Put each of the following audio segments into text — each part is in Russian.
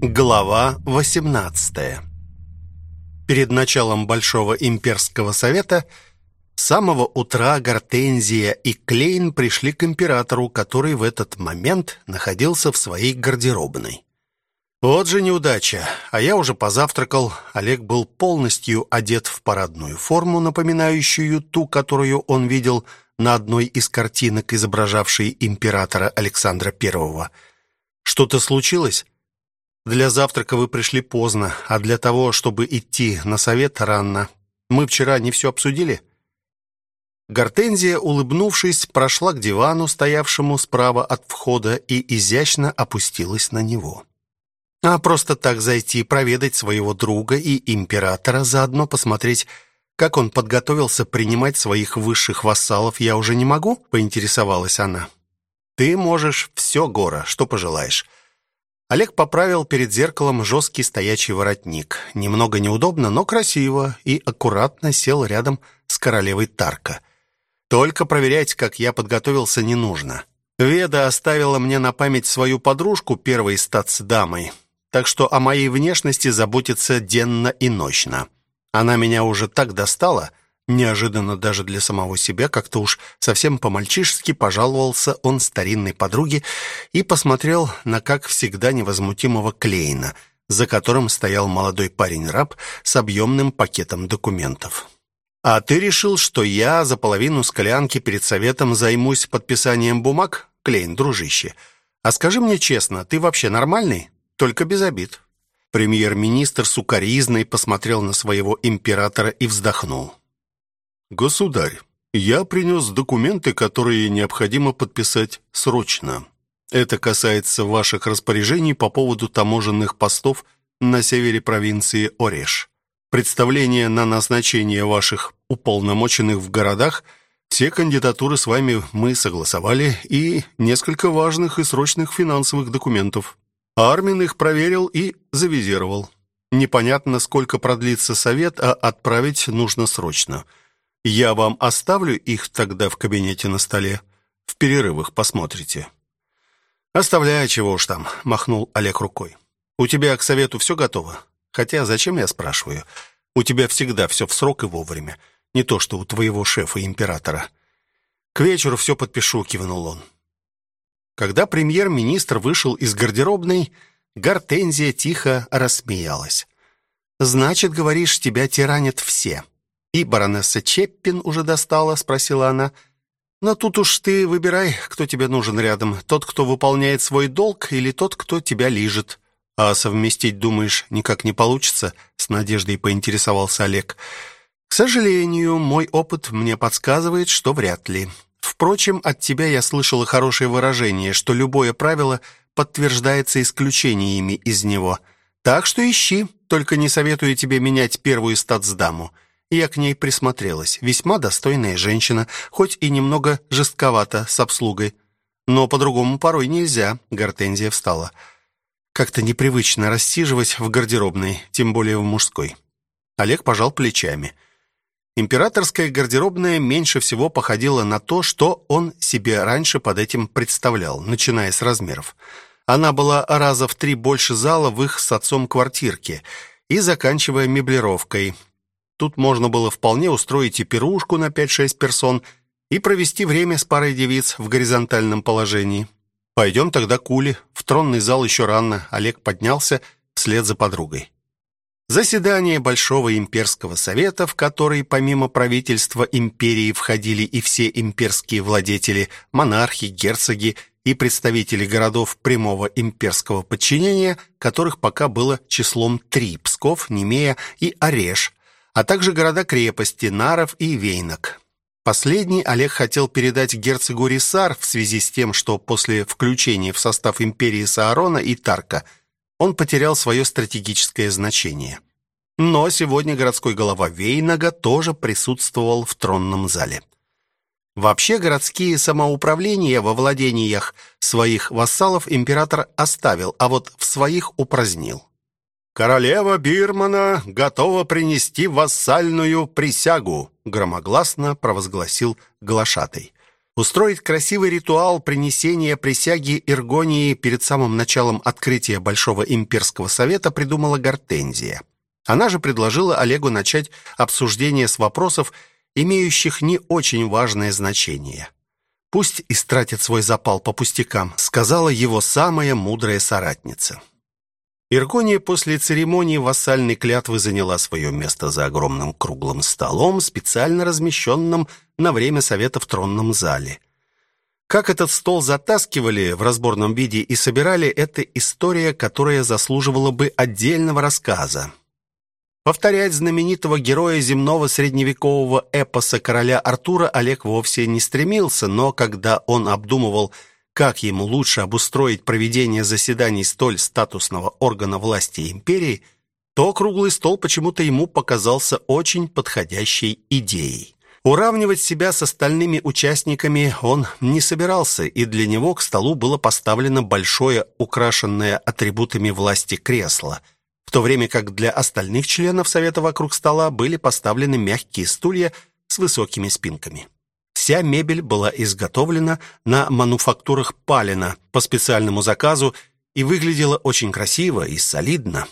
Глава 18. Перед началом Большого имперского совета с самого утра Гортензия и Клейн пришли к императору, который в этот момент находился в своей гардеробной. Вот же неудача. А я уже позавтракал. Олег был полностью одет в парадную форму, напоминающую ту, которую он видел на одной из картинок, изображавшей императора Александра I. Что-то случилось? Для завтрака вы пришли поздно, а для того, чтобы идти на совет рано. Мы вчера не все обсудили. Гортензия, улыбнувшись, прошла к дивану, стоявшему справа от входа, и изящно опустилась на него а просто так зайти проведать своего друга и императора, заодно посмотреть, как он подготовился принимать своих высших вассалов, я уже не могу?» — поинтересовалась она. «Ты можешь все, Гора, что пожелаешь». Олег поправил перед зеркалом жесткий стоячий воротник. Немного неудобно, но красиво, и аккуратно сел рядом с королевой Тарка. «Только проверять, как я подготовился, не нужно». Веда оставила мне на память свою подружку, первой статс-дамой так что о моей внешности заботится денно и ночно. Она меня уже так достала, неожиданно даже для самого себя, как-то уж совсем по-мальчишески пожаловался он старинной подруге и посмотрел на, как всегда, невозмутимого Клейна, за которым стоял молодой парень-раб с объемным пакетом документов. «А ты решил, что я за половину склянки перед советом займусь подписанием бумаг, Клейн, дружище? А скажи мне честно, ты вообще нормальный?» только без обид. Премьер-министр сукаризной посмотрел на своего императора и вздохнул. «Государь, я принес документы, которые необходимо подписать срочно. Это касается ваших распоряжений по поводу таможенных постов на севере провинции Ореш. Представление на назначение ваших уполномоченных в городах – все кандидатуры с вами мы согласовали и несколько важных и срочных финансовых документов. Армин их проверил и завизировал. Непонятно, сколько продлится совет, а отправить нужно срочно. Я вам оставлю их тогда в кабинете на столе. В перерывах посмотрите. Оставляй, чего уж там, махнул Олег рукой. У тебя к совету все готово? Хотя зачем я спрашиваю? У тебя всегда все в срок и вовремя. Не то, что у твоего шефа императора. К вечеру все подпишу, кивнул он. Когда премьер-министр вышел из гардеробной, Гортензия тихо рассмеялась. «Значит, говоришь, тебя тиранят все». «И баронесса Чеппин уже достала?» — спросила она. «Но тут уж ты выбирай, кто тебе нужен рядом. Тот, кто выполняет свой долг, или тот, кто тебя лижет». «А совместить, думаешь, никак не получится?» — с надеждой поинтересовался Олег. «К сожалению, мой опыт мне подсказывает, что вряд ли. Впрочем, от тебя я слышала хорошее выражение, что любое правило подтверждается исключениями из него. Так что ищи, только не советую тебе менять первую статсдаму. Я к ней присмотрелась. Весьма достойная женщина, хоть и немного жестковата с обслугой. Но по-другому порой нельзя. Гортензия встала. Как-то непривычно рассиживать в гардеробной, тем более в мужской. Олег пожал плечами. — Императорская гардеробная меньше всего походила на то, что он себе раньше под этим представлял, начиная с размеров. Она была раза в три больше зала в их с отцом квартирке и заканчивая меблировкой. Тут можно было вполне устроить и пирушку на 5-6 персон и провести время с парой девиц в горизонтальном положении. «Пойдем тогда к Уле. В тронный зал еще рано». Олег поднялся вслед за подругой. Заседание Большого имперского совета, в который помимо правительства империи входили и все имперские владетели, монархи, герцоги и представители городов прямого имперского подчинения, которых пока было числом три – Псков, Немея и Ореш, а также города-крепости Наров и Вейнок. Последний Олег хотел передать герцогу Рисар в связи с тем, что после включения в состав империи Саарона и Тарка – он потерял свое стратегическое значение. Но сегодня городской голова Вейнага тоже присутствовал в тронном зале. Вообще городские самоуправления во владениях своих вассалов император оставил, а вот в своих упразднил. «Королева Бирмана готова принести вассальную присягу», громогласно провозгласил глашатай. Устроить красивый ритуал принесения присяги Иргонии перед самым началом открытия Большого имперского совета придумала Гортензия. Она же предложила Олегу начать обсуждение с вопросов, имеющих не очень важное значение. «Пусть истратит свой запал по пустякам», сказала его самая мудрая соратница. Иргония после церемонии вассальной клятвы заняла свое место за огромным круглым столом, специально размещенным на время совета в тронном зале. Как этот стол затаскивали в разборном виде и собирали, это история, которая заслуживала бы отдельного рассказа. Повторять знаменитого героя земного средневекового эпоса короля Артура Олег вовсе не стремился, но когда он обдумывал как ему лучше обустроить проведение заседаний столь статусного органа власти империи, то круглый стол почему-то ему показался очень подходящей идеей. Уравнивать себя с остальными участниками он не собирался, и для него к столу было поставлено большое, украшенное атрибутами власти кресло, в то время как для остальных членов совета вокруг стола были поставлены мягкие стулья с высокими спинками. Вся мебель была изготовлена на мануфактурах Палина по специальному заказу и выглядела очень красиво и солидно.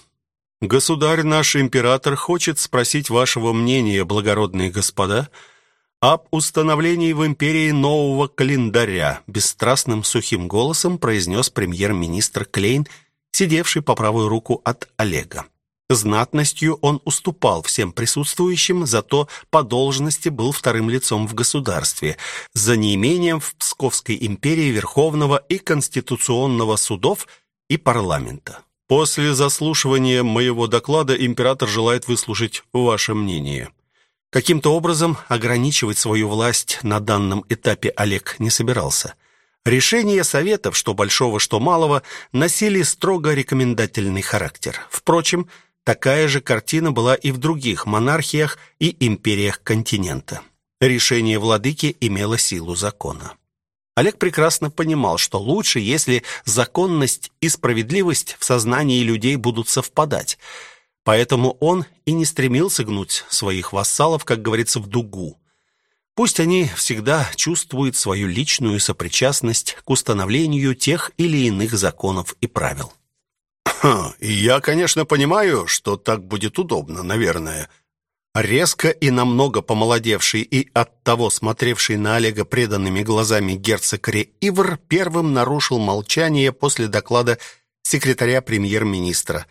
Государь наш император хочет спросить вашего мнения, благородные господа, об установлении в империи нового календаря, бесстрастным сухим голосом произнес премьер-министр Клейн, сидевший по правую руку от Олега. Знатностью он уступал всем присутствующим, зато по должности был вторым лицом в государстве, за неимением в Псковской империи Верховного и Конституционного судов и парламента. После заслушивания моего доклада император желает выслушать ваше мнение. Каким-то образом ограничивать свою власть на данном этапе Олег не собирался. Решения советов, что большого, что малого, носили строго рекомендательный характер. Впрочем, Такая же картина была и в других монархиях и империях континента. Решение владыки имело силу закона. Олег прекрасно понимал, что лучше, если законность и справедливость в сознании людей будут совпадать. Поэтому он и не стремился гнуть своих вассалов, как говорится, в дугу. Пусть они всегда чувствуют свою личную сопричастность к установлению тех или иных законов и правил. Ха, я, конечно, понимаю, что так будет удобно, наверное. Резко и намного помолодевший и оттого смотревший на Олега преданными глазами герцог Реивр первым нарушил молчание после доклада секретаря премьер-министра,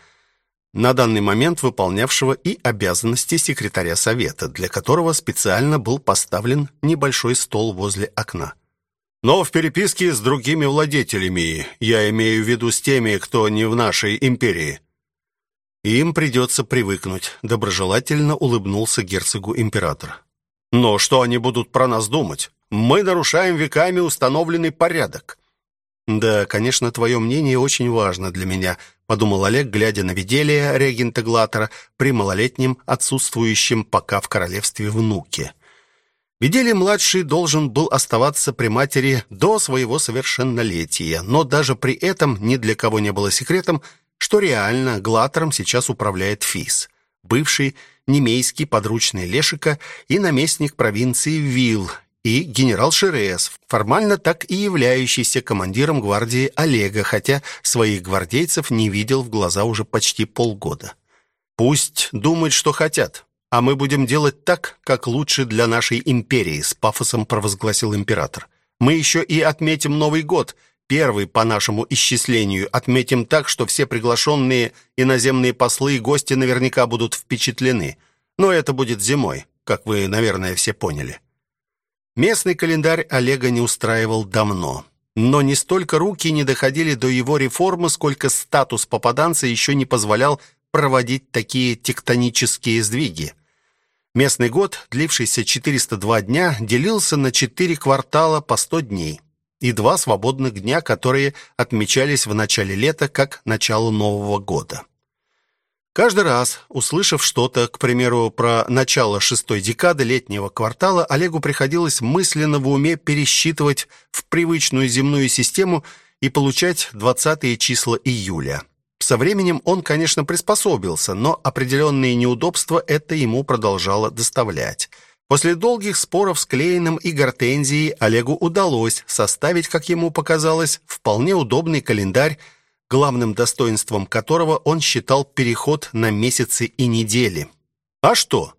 на данный момент выполнявшего и обязанности секретаря совета, для которого специально был поставлен небольшой стол возле окна но в переписке с другими владетелями, я имею в виду с теми, кто не в нашей империи. Им придется привыкнуть, доброжелательно улыбнулся герцогу император. Но что они будут про нас думать? Мы нарушаем веками установленный порядок. Да, конечно, твое мнение очень важно для меня, подумал Олег, глядя на видение регента Глатера при малолетнем отсутствующем пока в королевстве внуке. Видели-младший должен был оставаться при матери до своего совершеннолетия, но даже при этом ни для кого не было секретом, что реально Глатором сейчас управляет Фис, бывший немейский подручный Лешика и наместник провинции Вил, и генерал Шерес, формально так и являющийся командиром гвардии Олега, хотя своих гвардейцев не видел в глаза уже почти полгода. Пусть думают, что хотят а мы будем делать так, как лучше для нашей империи, с пафосом провозгласил император. Мы еще и отметим Новый год, первый по нашему исчислению, отметим так, что все приглашенные иноземные послы и гости наверняка будут впечатлены. Но это будет зимой, как вы, наверное, все поняли. Местный календарь Олега не устраивал давно. Но не столько руки не доходили до его реформы, сколько статус попаданца еще не позволял проводить такие тектонические сдвиги. Местный год, длившийся 402 дня, делился на 4 квартала по 100 дней и два свободных дня, которые отмечались в начале лета как начало Нового года. Каждый раз, услышав что-то, к примеру, про начало шестой декады летнего квартала, Олегу приходилось мысленно в уме пересчитывать в привычную земную систему и получать двадцатые числа июля. Со временем он, конечно, приспособился, но определенные неудобства это ему продолжало доставлять. После долгих споров с Клейном и Гортензией Олегу удалось составить, как ему показалось, вполне удобный календарь, главным достоинством которого он считал переход на месяцы и недели. А что?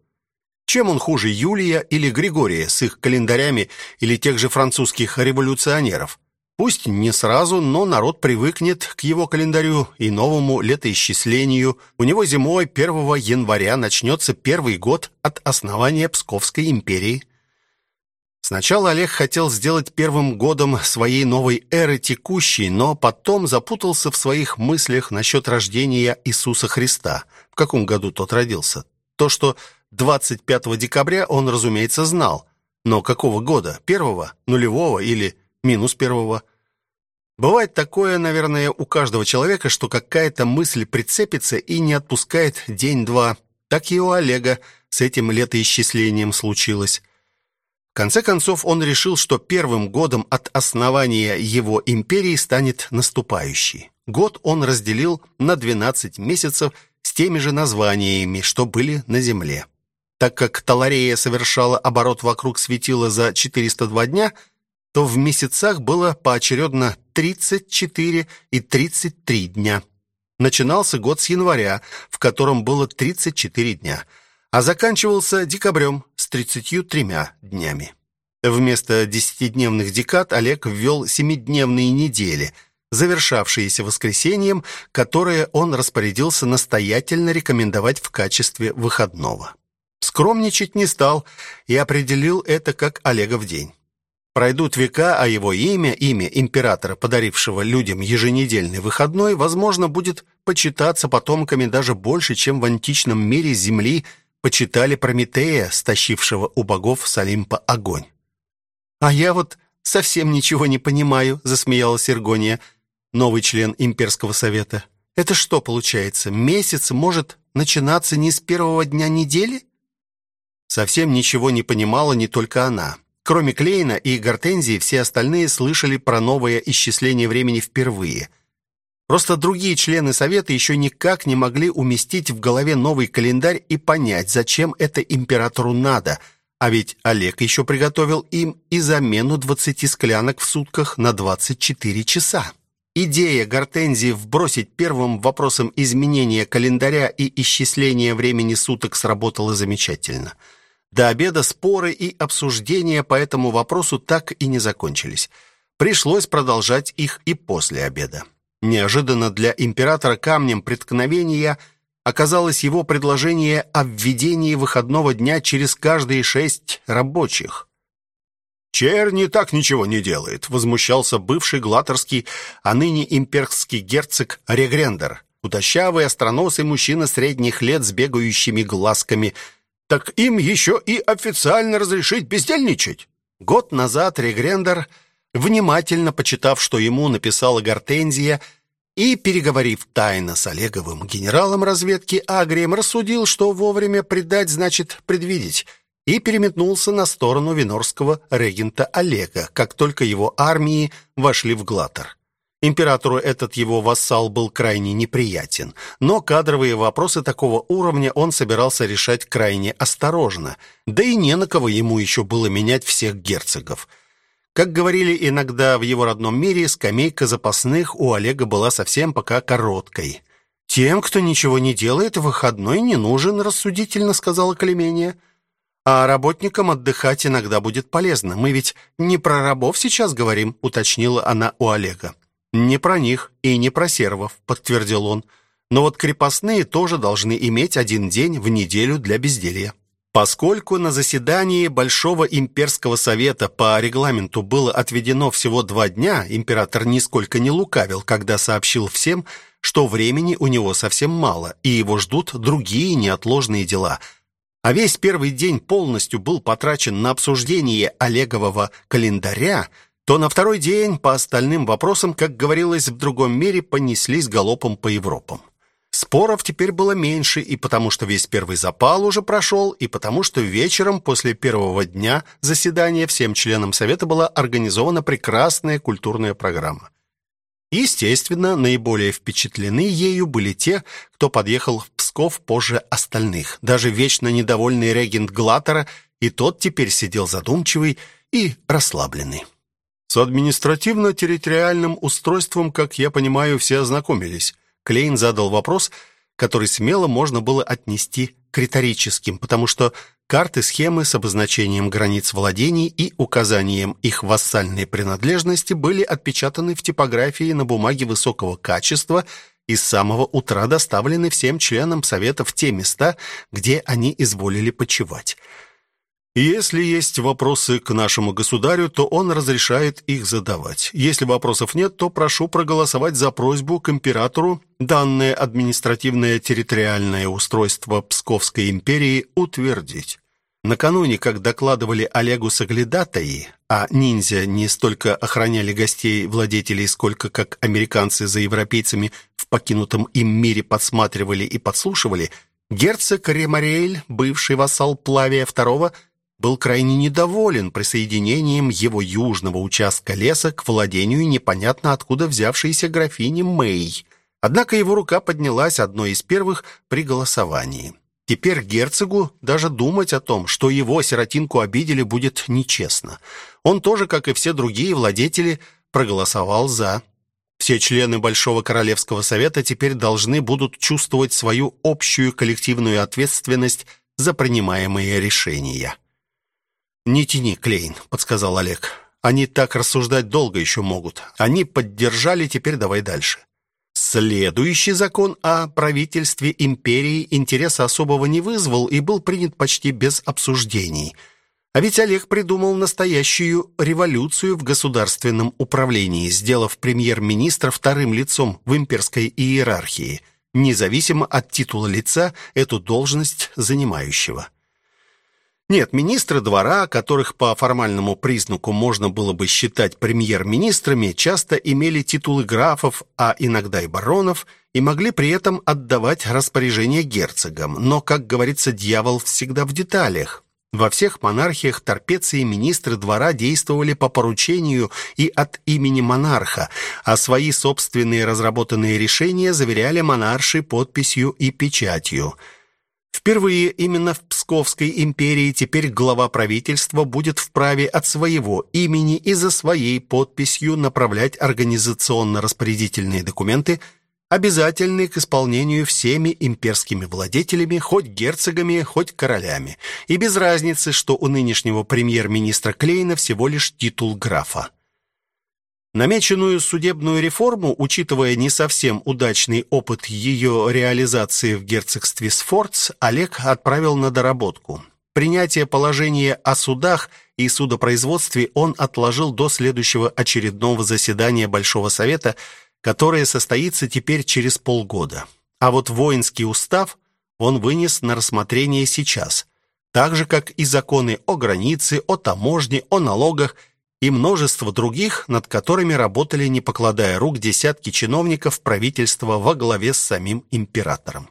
Чем он хуже Юлия или Григория с их календарями или тех же французских революционеров? Пусть не сразу, но народ привыкнет к его календарю и новому летоисчислению. У него зимой 1 января начнется первый год от основания Псковской империи. Сначала Олег хотел сделать первым годом своей новой эры текущей, но потом запутался в своих мыслях насчет рождения Иисуса Христа. В каком году тот родился? То, что 25 декабря он, разумеется, знал. Но какого года? Первого? Нулевого или минус первого. Бывает такое, наверное, у каждого человека, что какая-то мысль прицепится и не отпускает день-два. Так и у Олега с этим летоисчислением случилось. В конце концов, он решил, что первым годом от основания его империи станет наступающий. Год он разделил на 12 месяцев с теми же названиями, что были на Земле. Так как Таларея совершала оборот вокруг светила за 402 дня – то в месяцах было поочередно 34 и 33 дня. Начинался год с января, в котором было 34 дня, а заканчивался декабрем с 33 днями. Вместо десятидневных декад Олег ввел семидневные недели, завершавшиеся воскресеньем, которое он распорядился настоятельно рекомендовать в качестве выходного. Скромничать не стал и определил это как Олегов день. Пройдут века, а его имя, имя императора, подарившего людям еженедельный выходной, возможно, будет почитаться потомками даже больше, чем в античном мире Земли почитали Прометея, стащившего у богов с Олимпа огонь. «А я вот совсем ничего не понимаю», — засмеялась Иргония, новый член имперского совета. «Это что получается, месяц может начинаться не с первого дня недели?» Совсем ничего не понимала не только она. Кроме Клейна и Гортензии, все остальные слышали про новое исчисление времени впервые. Просто другие члены совета еще никак не могли уместить в голове новый календарь и понять, зачем это императору надо. А ведь Олег еще приготовил им и замену 20 склянок в сутках на 24 часа. Идея Гортензии вбросить первым вопросом изменения календаря и исчисления времени суток сработала замечательно – до обеда споры и обсуждения по этому вопросу так и не закончились. Пришлось продолжать их и после обеда. Неожиданно для императора камнем преткновения оказалось его предложение о введении выходного дня через каждые шесть рабочих. «Черни так ничего не делает», — возмущался бывший глаторский, а ныне имперский герцог Регрендер, худощавый, остроносый мужчина средних лет с бегающими глазками — так им еще и официально разрешить бездельничать. Год назад Регрендер, внимательно почитав, что ему написала Гортензия, и, переговорив тайно с Олеговым генералом разведки Агрием, рассудил, что вовремя предать значит предвидеть, и переметнулся на сторону винорского регента Олега, как только его армии вошли в Глатер. Императору этот его вассал был крайне неприятен, но кадровые вопросы такого уровня он собирался решать крайне осторожно, да и не на кого ему еще было менять всех герцогов. Как говорили иногда в его родном мире, скамейка запасных у Олега была совсем пока короткой. «Тем, кто ничего не делает, выходной не нужен», — рассудительно сказала Клемения. «А работникам отдыхать иногда будет полезно. Мы ведь не про рабов сейчас говорим», — уточнила она у Олега. «Не про них и не про сервов», — подтвердил он. «Но вот крепостные тоже должны иметь один день в неделю для безделья». Поскольку на заседании Большого имперского совета по регламенту было отведено всего два дня, император нисколько не лукавил, когда сообщил всем, что времени у него совсем мало, и его ждут другие неотложные дела. А весь первый день полностью был потрачен на обсуждение Олегового календаря – то на второй день по остальным вопросам, как говорилось в другом мире, понеслись галопом по Европам. Споров теперь было меньше и потому, что весь первый запал уже прошел, и потому, что вечером после первого дня заседания всем членам Совета была организована прекрасная культурная программа. Естественно, наиболее впечатлены ею были те, кто подъехал в Псков позже остальных. Даже вечно недовольный регент Глатера и тот теперь сидел задумчивый и расслабленный. С административно-территориальным устройством, как я понимаю, все ознакомились. Клейн задал вопрос, который смело можно было отнести к риторическим, потому что карты схемы с обозначением границ владений и указанием их вассальной принадлежности были отпечатаны в типографии на бумаге высокого качества и с самого утра доставлены всем членам совета в те места, где они изволили почивать. Если есть вопросы к нашему государю, то он разрешает их задавать. Если вопросов нет, то прошу проголосовать за просьбу к императору данное административное территориальное устройство Псковской империи утвердить. Накануне, как докладывали Олегу Саглядатаи, а ниндзя не столько охраняли гостей владетелей, сколько как американцы за европейцами в покинутом им мире подсматривали и подслушивали, герцог Ремариэль, бывший вассал Плавия II, был крайне недоволен присоединением его южного участка леса к владению непонятно откуда взявшейся графини Мэй. Однако его рука поднялась одной из первых при голосовании. Теперь герцогу даже думать о том, что его сиротинку обидели, будет нечестно. Он тоже, как и все другие владетели, проголосовал «за». Все члены Большого Королевского Совета теперь должны будут чувствовать свою общую коллективную ответственность за принимаемые решения. «Не тяни, Клейн», — подсказал Олег. «Они так рассуждать долго еще могут. Они поддержали, теперь давай дальше». Следующий закон о правительстве империи интереса особого не вызвал и был принят почти без обсуждений. А ведь Олег придумал настоящую революцию в государственном управлении, сделав премьер-министра вторым лицом в имперской иерархии, независимо от титула лица эту должность занимающего. Нет, министры двора, которых по формальному признаку можно было бы считать премьер-министрами, часто имели титулы графов, а иногда и баронов, и могли при этом отдавать распоряжения герцогам. Но, как говорится, дьявол всегда в деталях. Во всех монархиях торпецы и министры двора действовали по поручению и от имени монарха, а свои собственные разработанные решения заверяли монаршей подписью и печатью – Впервые именно в Псковской империи теперь глава правительства будет вправе от своего имени и за своей подписью направлять организационно-распорядительные документы, обязательные к исполнению всеми имперскими владетелями, хоть герцогами, хоть королями. И без разницы, что у нынешнего премьер-министра Клейна всего лишь титул графа. Намеченную судебную реформу, учитывая не совсем удачный опыт ее реализации в герцогстве Сфорц, Олег отправил на доработку. Принятие положения о судах и судопроизводстве он отложил до следующего очередного заседания Большого совета, которое состоится теперь через полгода. А вот воинский устав он вынес на рассмотрение сейчас, так же как и законы о границе, о таможне, о налогах и множество других, над которыми работали, не покладая рук, десятки чиновников правительства во главе с самим императором.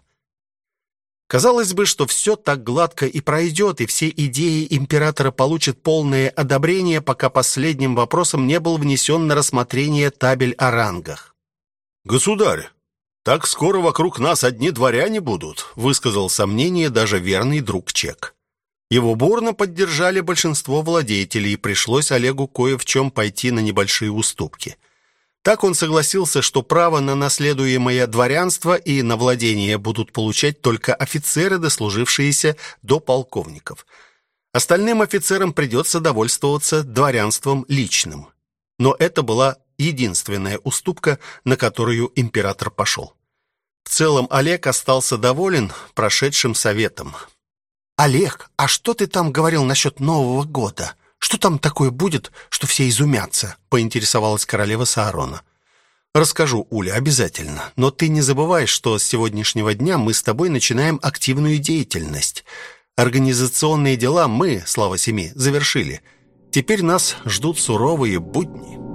Казалось бы, что все так гладко и пройдет, и все идеи императора получат полное одобрение, пока последним вопросом не был внесен на рассмотрение табель о рангах. «Государь, так скоро вокруг нас одни дворяне будут», высказал сомнение даже верный друг Чек. Его бурно поддержали большинство владетелей, и пришлось Олегу кое в чем пойти на небольшие уступки. Так он согласился, что право на наследуемое дворянство и на владение будут получать только офицеры, дослужившиеся до полковников. Остальным офицерам придется довольствоваться дворянством личным. Но это была единственная уступка, на которую император пошел. В целом Олег остался доволен прошедшим советом. «Олег, а что ты там говорил насчет Нового года? Что там такое будет, что все изумятся?» — поинтересовалась королева Саарона. «Расскажу, Уля, обязательно. Но ты не забывай, что с сегодняшнего дня мы с тобой начинаем активную деятельность. Организационные дела мы, слава семи, завершили. Теперь нас ждут суровые будни».